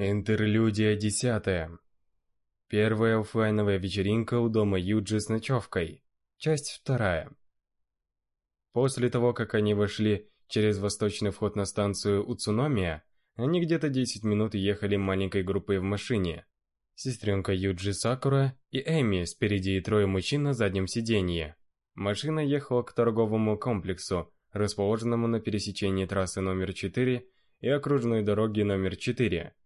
Интерлюдия десятая. Первая оффлайновая вечеринка у дома Юджи с ночевкой. Часть вторая. После того, как они вошли через восточный вход на станцию Уцуномия, они где-то 10 минут ехали маленькой группой в машине. Сестренка Юджи Сакура и Эми спереди и трое мужчин на заднем сиденье. Машина ехала к торговому комплексу, расположенному на пересечении трассы номер 4 и окружной дороги номер 4.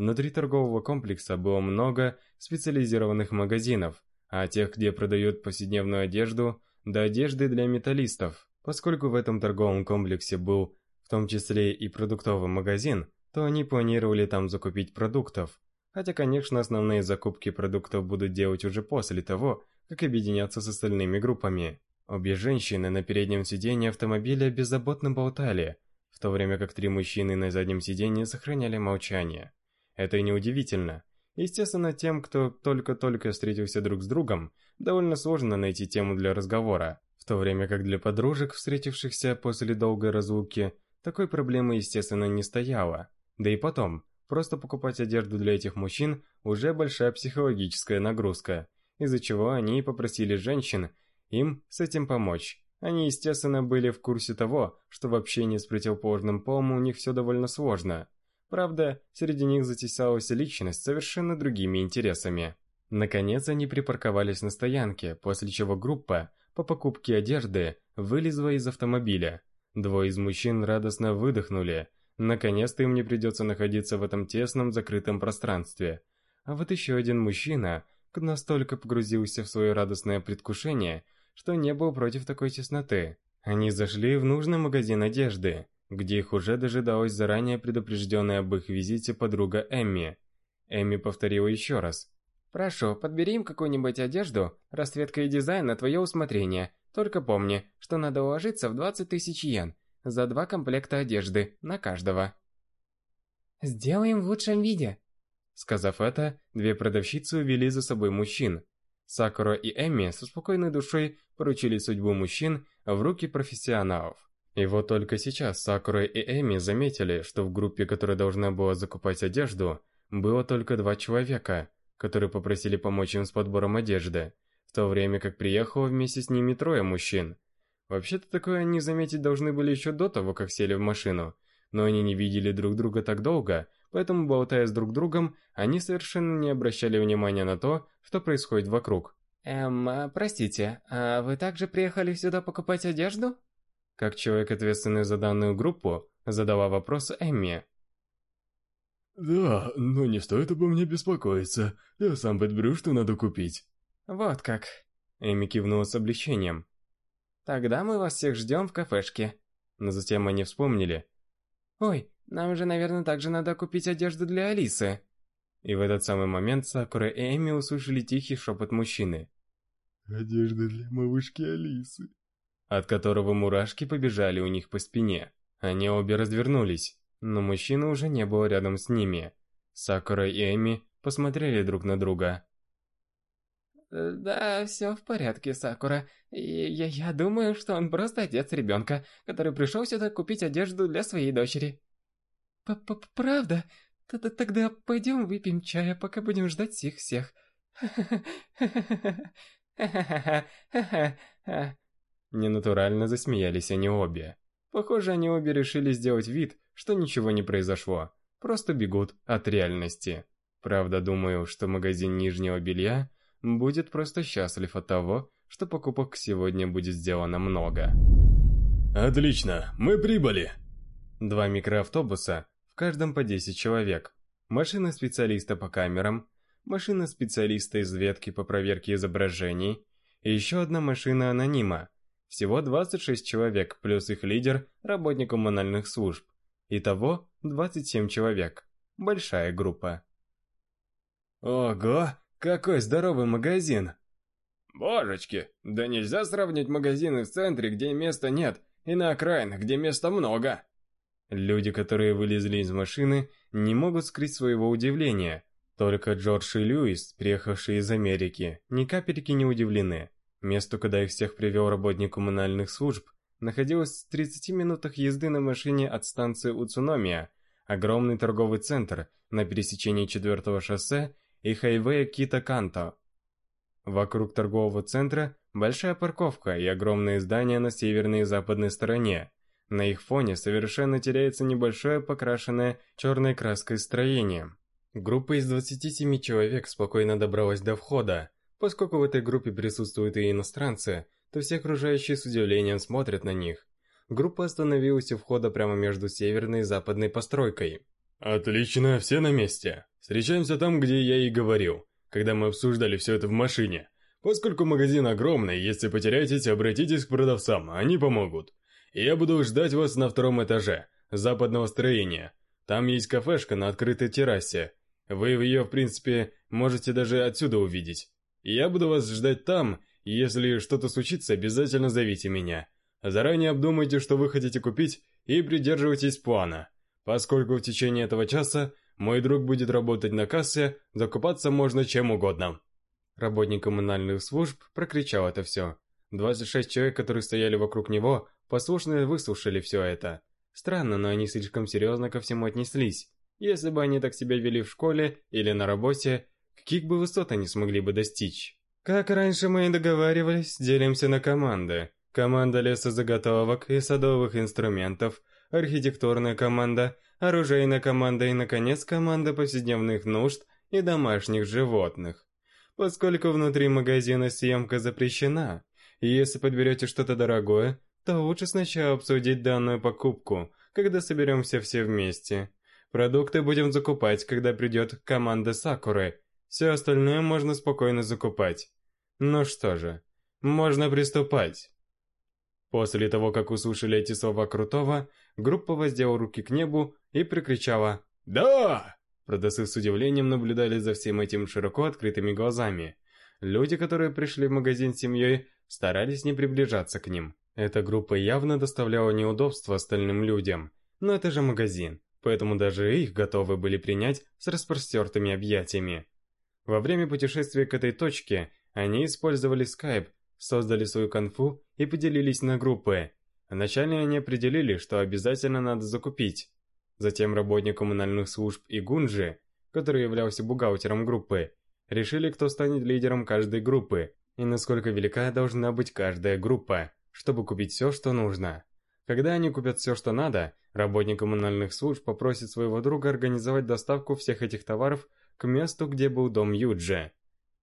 Внутри торгового комплекса было много специализированных магазинов, а тех, где продают повседневную одежду, до одежды для металлистов. Поскольку в этом торговом комплексе был в том числе и продуктовый магазин, то они планировали там закупить продуктов. Хотя, конечно, основные закупки продуктов будут делать уже после того, как объединяться с остальными группами. Обе женщины на переднем сиденье автомобиля беззаботно болтали, в то время как три мужчины на заднем сиденье сохраняли молчание. Это и неудивительно. Естественно, тем, кто только-только встретился друг с другом, довольно сложно найти тему для разговора, в то время как для подружек, встретившихся после долгой разлуки, такой проблемы, естественно, не стояло. Да и потом, просто покупать одежду для этих мужчин уже большая психологическая нагрузка, из-за чего они попросили женщин им с этим помочь. Они, естественно, были в курсе того, что в общении с противоположным полом у них все довольно сложно – Правда, среди них затесалась личность с совершенно другими интересами. Наконец они припарковались на стоянке, после чего группа по покупке одежды вылезла из автомобиля. Двое из мужчин радостно выдохнули. Наконец-то им не придется находиться в этом тесном закрытом пространстве. А вот еще один мужчина настолько погрузился в свое радостное предвкушение, что не был против такой тесноты. Они зашли в нужный магазин одежды, где их уже дожидалась заранее предупрежденная об их визите подруга Эмми. Эмми повторила еще раз. «Прошу, подбери им какую-нибудь одежду, расцветка и дизайн на твое усмотрение. Только помни, что надо уложиться в 20 тысяч йен за два комплекта одежды на каждого». «Сделаем в лучшем виде». Сказав это, две продавщицы увели за собой мужчин. Сакура и Эмми со спокойной душой поручили судьбу мужчин в руки профессионалов. И вот только сейчас Сакура и Эми заметили, что в группе, которая должна была закупать одежду, было только два человека, которые попросили помочь им с подбором одежды, в то время как приехало вместе с ними трое мужчин. Вообще-то такое они заметить должны были еще до того, как сели в машину, но они не видели друг друга так долго, поэтому, болтая с друг другом, они совершенно не обращали внимания на то, что происходит вокруг. «Эм, а, простите, а вы также приехали сюда покупать одежду?» Как человек, ответственный за данную группу, задала вопрос Эмми. «Да, но не стоит обо мне беспокоиться. Я сам подберу, что надо купить». «Вот как». Эми кивнула с облегчением. «Тогда мы вас всех ждем в кафешке». Но затем они вспомнили. «Ой, нам же, наверное, также надо купить одежду для Алисы». И в этот самый момент Сакура и Эми услышали тихий шепот мужчины. «Одежда для малышки Алисы» от которого мурашки побежали у них по спине. Они обе развернулись, но мужчина уже не был рядом с ними. Сакура и Эми посмотрели друг на друга. Э, «Да, все в порядке, Сакура. Я, я думаю, что он просто отец ребенка, который пришел сюда купить одежду для своей дочери». П -п «Правда? Т -т Тогда пойдем выпьем чая, пока будем ждать всех-всех». Ненатурально засмеялись они обе. Похоже, они обе решили сделать вид, что ничего не произошло. Просто бегут от реальности. Правда, думаю, что магазин нижнего белья будет просто счастлив от того, что покупок сегодня будет сделано много. Отлично, мы прибыли. Два микроавтобуса, в каждом по 10 человек. Машина специалиста по камерам, машина специалиста из ветки по проверке изображений и еще одна машина анонима, всего 26 человек, плюс их лидер, работник коммунальных служб. Итого 27 человек. Большая группа. Ого, какой здоровый магазин! Божечки, да нельзя сравнить магазины в центре, где места нет, и на окраинах, где места много. Люди, которые вылезли из машины, не могут скрыть своего удивления. Только Джордж и Льюис, приехавшие из Америки, ни капельки не удивлены. Место, куда их всех привел работник коммунальных служб, находилось в 30 минутах езды на машине от станции Уцуномия, огромный торговый центр на пересечении 4 шоссе и хайвея Кита-Канто. Вокруг торгового центра большая парковка и огромные здания на северной и западной стороне. На их фоне совершенно теряется небольшое покрашенное черной краской строение. Группа из 27 человек спокойно добралась до входа. Поскольку в этой группе присутствуют и иностранцы, то все окружающие с удивлением смотрят на них. Группа остановилась у входа прямо между северной и западной постройкой. Отлично, все на месте. Встречаемся там, где я и говорил, когда мы обсуждали все это в машине. Поскольку магазин огромный, если потеряетесь, обратитесь к продавцам, они помогут. Я буду ждать вас на втором этаже, западного строения. Там есть кафешка на открытой террасе. Вы ее, в принципе, можете даже отсюда увидеть. Я буду вас ждать там, если что-то случится, обязательно зовите меня. Заранее обдумайте, что вы хотите купить, и придерживайтесь плана. Поскольку в течение этого часа мой друг будет работать на кассе, закупаться можно чем угодно. Работник коммунальных служб прокричал это все. 26 человек, которые стояли вокруг него, послушно выслушали все это. Странно, но они слишком серьезно ко всему отнеслись. Если бы они так себя вели в школе или на работе, каких бы высот они смогли бы достичь? Как раньше мы и договаривались, делимся на команды. Команда лесозаготовок и садовых инструментов, архитектурная команда, оружейная команда и, наконец, команда повседневных нужд и домашних животных. Поскольку внутри магазина съемка запрещена, если подберете что-то дорогое, то лучше сначала обсудить данную покупку, когда соберемся все вместе. Продукты будем закупать, когда придет команда Сакуры. Все остальное можно спокойно закупать. Ну что же, можно приступать. После того, как услышали эти слова Крутого, группа воздела руки к небу и прикричала «Да!». Продавцы с удивлением наблюдали за всем этим широко открытыми глазами. Люди, которые пришли в магазин с семьей, старались не приближаться к ним. Эта группа явно доставляла неудобства остальным людям, но это же магазин, поэтому даже их готовы были принять с распростертыми объятиями. Во время путешествия к этой точке они использовали Skype создали свою конфу и поделились на группы. Вначале они определили, что обязательно надо закупить. Затем работник коммунальных служб и Гунжи, который являлся бухгалтером группы, решили, кто станет лидером каждой группы и насколько велика должна быть каждая группа, чтобы купить все, что нужно. Когда они купят все, что надо, работник коммунальных служб попросит своего друга организовать доставку всех этих товаров к месту, где был дом Юджи.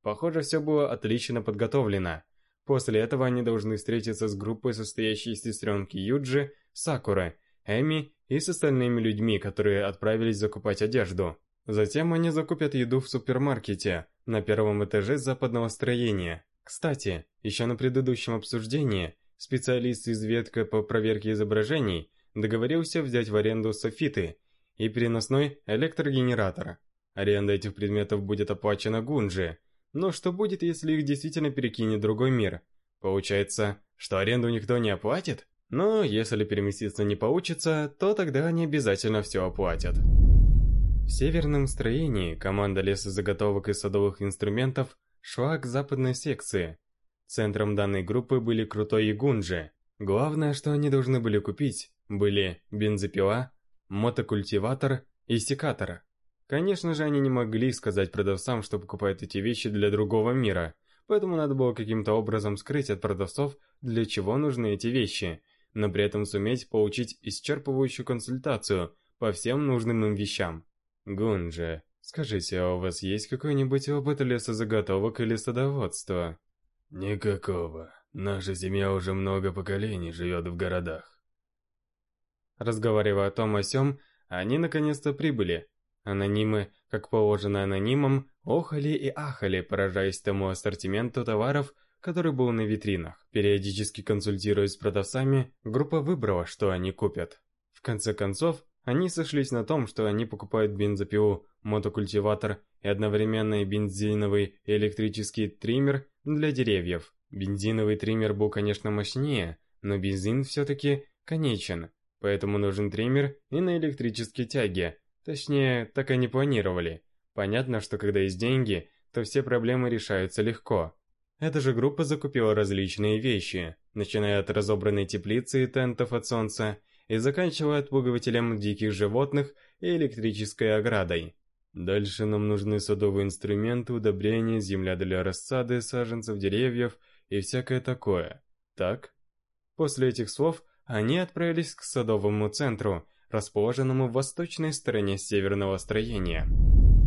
Похоже, все было отлично подготовлено. После этого они должны встретиться с группой, состоящей из сестренки Юджи, Сакуры, Эми и с остальными людьми, которые отправились закупать одежду. Затем они закупят еду в супермаркете на первом этаже западного строения. Кстати, еще на предыдущем обсуждении специалист из ветка по проверке изображений договорился взять в аренду софиты и переносной электрогенератор. Аренда этих предметов будет оплачена Гунджи, но что будет, если их действительно перекинет другой мир? Получается, что аренду никто не оплатит? Но если переместиться не получится, то тогда они обязательно все оплатят. В северном строении команда лесозаготовок и садовых инструментов шла к западной секции. Центром данной группы были Крутой и Гунджи. Главное, что они должны были купить, были бензопила, мотокультиватор и секатор. Конечно же, они не могли сказать продавцам, что покупают эти вещи для другого мира, поэтому надо было каким-то образом скрыть от продавцов, для чего нужны эти вещи, но при этом суметь получить исчерпывающую консультацию по всем нужным им вещам. Гунже, скажите, а у вас есть какой-нибудь опыт лесозаготовок или садоводства? Никакого. Наша семья уже много поколений живет в городах. Разговаривая о том о сём, они наконец-то прибыли, Анонимы, как положено анонимам, охали и ахали, поражаясь тому ассортименту товаров, который был на витринах. Периодически консультируясь с продавцами, группа выбрала, что они купят. В конце концов, они сошлись на том, что они покупают бензопилу, мотокультиватор и одновременно бензиновый и электрический триммер для деревьев. Бензиновый триммер был, конечно, мощнее, но бензин все-таки конечен, поэтому нужен триммер и на электрической тяге, Точнее, так они планировали. Понятно, что когда есть деньги, то все проблемы решаются легко. Эта же группа закупила различные вещи, начиная от разобранной теплицы и тентов от солнца, и заканчивая отпугивателем диких животных и электрической оградой. Дальше нам нужны садовые инструменты, удобрения, земля для рассады, саженцев, деревьев и всякое такое. Так? После этих слов они отправились к садовому центру, расположенному в восточной стороне северного строения.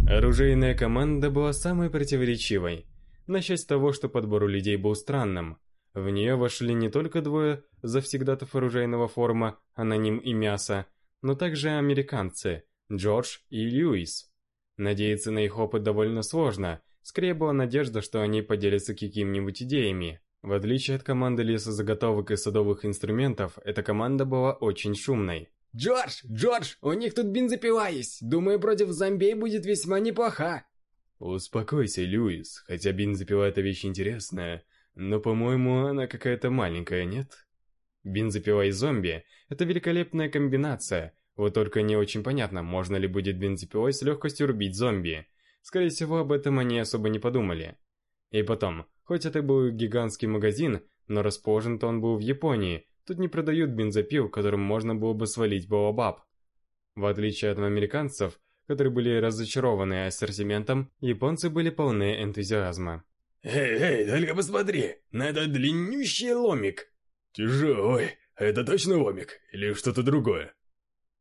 Оружейная команда была самой противоречивой. Начать с того, что подбор у людей был странным. В нее вошли не только двое завсегдатов оружейного форума, аноним и мясо, но также американцы, Джордж и Льюис. Надеяться на их опыт довольно сложно, скорее была надежда, что они поделятся какими-нибудь идеями. В отличие от команды лесозаготовок и садовых инструментов, эта команда была очень шумной. «Джордж! Джордж! У них тут бензопила есть! Думаю, против зомбей будет весьма неплоха!» «Успокойся, Льюис, хотя бензопила это вещь интересная, но, по-моему, она какая-то маленькая, нет?» Бензопила и зомби – это великолепная комбинация, вот только не очень понятно, можно ли будет бензопилой с легкостью рубить зомби. Скорее всего, об этом они особо не подумали. И потом, хоть это был гигантский магазин, но расположен-то он был в Японии, тут не продают бензопил, которым можно было бы свалить Баобаб. В отличие от американцев, которые были разочарованы ассортиментом, японцы были полны энтузиазма. «Эй, эй, только посмотри, на этот длиннющий ломик!» «Тяжелый, это точно ломик или что-то другое?»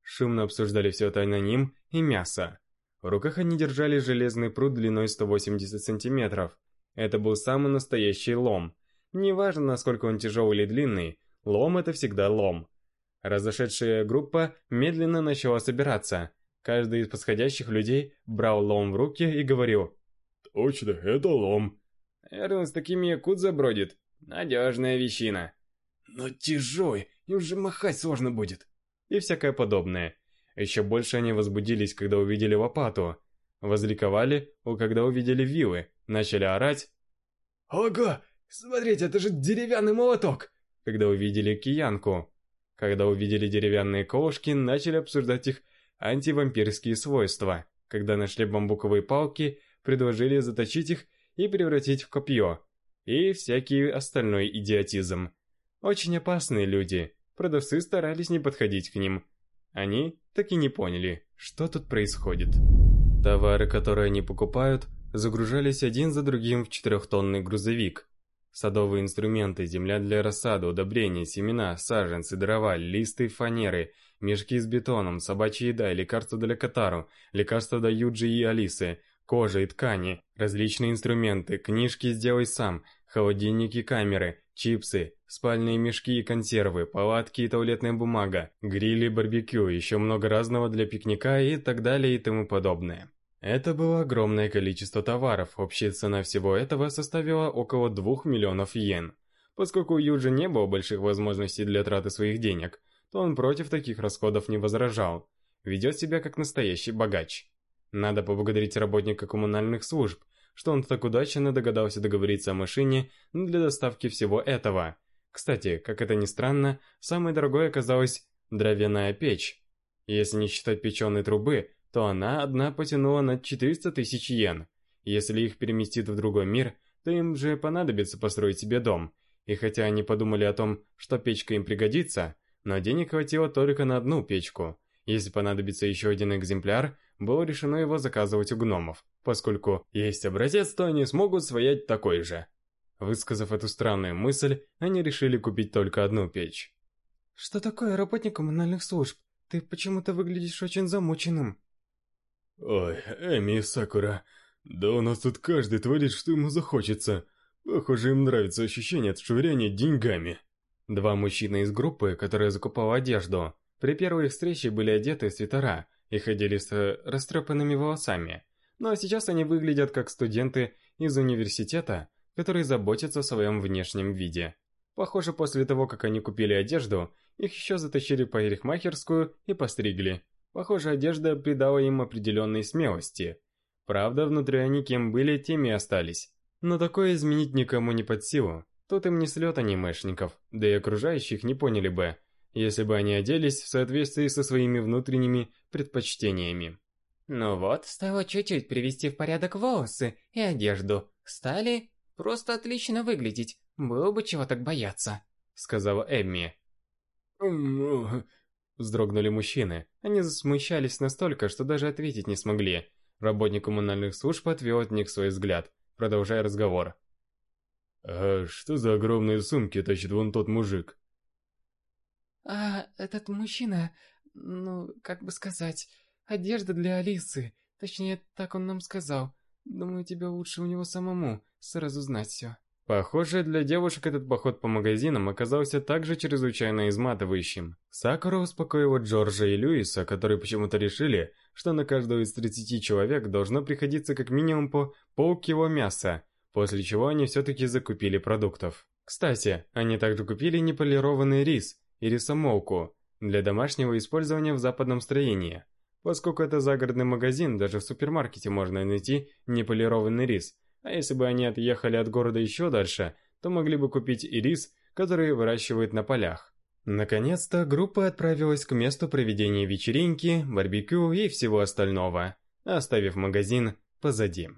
Шумно обсуждали все это аноним и мясо. В руках они держали железный пруд длиной 180 сантиметров. Это был самый настоящий лом. Неважно, насколько он тяжелый или длинный, лом это всегда лом. Разошедшая группа медленно начала собираться. Каждый из подходящих людей брал лом в руки и говорил «Точно, это лом». Наверное, с такими якудза бродит. Надежная вещина. Но тяжелый, им же махать сложно будет и всякое подобное. Еще больше они возбудились, когда увидели лопату. Возликовали, когда увидели вилы, начали орать. «Ого! Смотрите, это же деревянный молоток!» Когда увидели киянку. Когда увидели деревянные колышки, начали обсуждать их антивампирские свойства. Когда нашли бамбуковые палки, предложили заточить их и превратить в копье. И всякий остальной идиотизм. Очень опасные люди. Продавцы старались не подходить к ним. Они так и не поняли, что тут происходит. Товары, которые они покупают, загружались один за другим в четырехтонный грузовик. Садовые инструменты, земля для рассады, удобрения, семена, саженцы, дрова, листы фанеры, мешки с бетоном, собачья еда, лекарства для Катару, лекарства для Юджи и Алисы, кожа и ткани, различные инструменты, книжки «Сделай сам», холодильники камеры, чипсы, спальные мешки и консервы, палатки и туалетная бумага, грили, барбекю, еще много разного для пикника и так далее и тому подобное. Это было огромное количество товаров, общая цена всего этого составила около 2 миллионов йен. Поскольку у Юджи не было больших возможностей для траты своих денег, то он против таких расходов не возражал. Ведет себя как настоящий богач. Надо поблагодарить работника коммунальных служб, что он так удачно догадался договориться о машине для доставки всего этого. Кстати, как это ни странно, самой дорогой оказалась дровяная печь. Если не считать печеной трубы, то она одна потянула на 400 тысяч йен. Если их переместит в другой мир, то им же понадобится построить себе дом. И хотя они подумали о том, что печка им пригодится, но денег хватило только на одну печку. Если понадобится еще один экземпляр, было решено его заказывать у гномов, поскольку есть образец, то они смогут своять такой же. Высказав эту странную мысль, они решили купить только одну печь. «Что такое, работник коммунальных служб? Ты почему-то выглядишь очень замученным». «Ой, Эми и Сакура, да у нас тут каждый творит, что ему захочется. Похоже, им нравится ощущение от швыряния деньгами». Два мужчины из группы, которая закупала одежду, при первой встрече были одеты в свитера и ходили с растрепанными волосами. Но сейчас они выглядят как студенты из университета, которые заботятся о своем внешнем виде. Похоже, после того, как они купили одежду, их еще затащили в парикмахерскую и постригли. Похоже, одежда придала им определенной смелости. Правда, внутри они кем были, теми и остались. Но такое изменить никому не под силу. Тут им не слет анимешников, да и окружающих не поняли бы, если бы они оделись в соответствии со своими внутренними предпочтениями. Ну вот, стоило чуть-чуть привести в порядок волосы и одежду. Стали просто отлично выглядеть. Было бы чего так бояться, сказала Эмми. Вздрогнули мужчины. Они засмущались настолько, что даже ответить не смогли. Работник коммунальных служб отвел от них свой взгляд, продолжая разговор. «А что за огромные сумки тащит вон тот мужик?» «А, этот мужчина, ну, как бы сказать, одежда для Алисы. Точнее, так он нам сказал. Думаю, тебе лучше у него самому сразу знать все». Похоже, для девушек этот поход по магазинам оказался также чрезвычайно изматывающим. Сакура успокоила Джорджа и Льюиса, которые почему-то решили, что на каждого из 30 человек должно приходиться как минимум по полкило мяса, после чего они все-таки закупили продуктов. Кстати, они также купили неполированный рис и рисомолку для домашнего использования в западном строении. Поскольку это загородный магазин, даже в супермаркете можно найти неполированный рис – а если бы они отъехали от города еще дальше, то могли бы купить и рис, который выращивают на полях. Наконец-то группа отправилась к месту проведения вечеринки, барбекю и всего остального, оставив магазин позади.